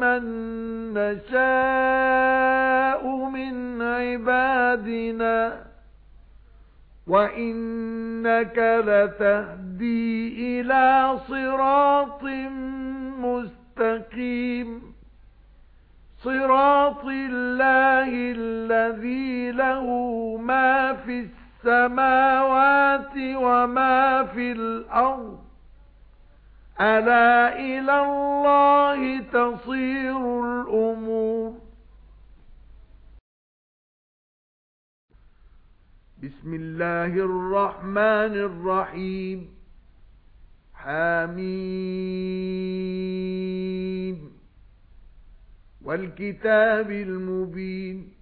مَن نَّشَاءُ مِنْ عِبَادِنَا وَإِنَّكَ لَتَهْدِي إِلَى صِرَاطٍ مُسْتَقِيمٍ صِرَاطِ اللَّهِ الَّذِي لَهُ مَا فِي السَّمَاوَاتِ وَمَا فِي الْأَرْضِ أَلَا إِلَى اللَّهِ تَصِيرُ الْأُمُورُ. بِسْمِ اللَّهِ الرَّحْمَنِ الرَّحِيمِ. حَمِيمٌ. وَالْكِتَابِ الْمُبِينِ.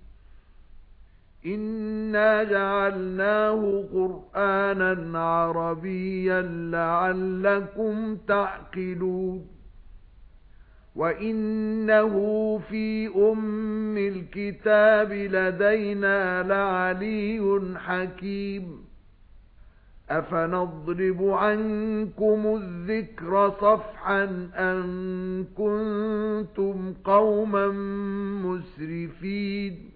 إِنَّا جَعَلْنَاهُ قُرْآنًا عَرَبِيًّا لَّعَلَّكُمْ تَعْقِلُونَ وَإِنَّهُ فِي أُمِّ الْكِتَابِ لَدَيْنَا لَعَلِيٌّ حَكِيمٌ أَفَنَضْرِبُ عَنكُمُ الذِّكْرَ صَفْحًا أَن كُنتُمْ قَوْمًا مُسْرِفِينَ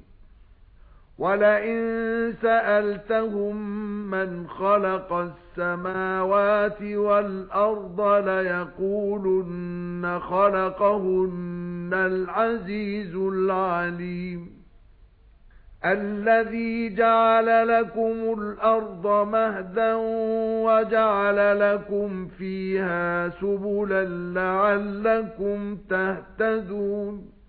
وَلَئِن سَأَلْتَهُم مَّنْ خَلَقَ السَّمَاوَاتِ وَالْأَرْضَ لَيَقُولُنَّ خَلَقَهُنَّ الْعَزِيزُ الْعَلِيمُ. الَّذِي جَعَلَ لَكُمُ الْأَرْضَ مَهْدًا وَجَعَلَ لَكُمْ فِيهَا سُبُلًا لَّعَلَّكُمْ تَهْتَدُونَ.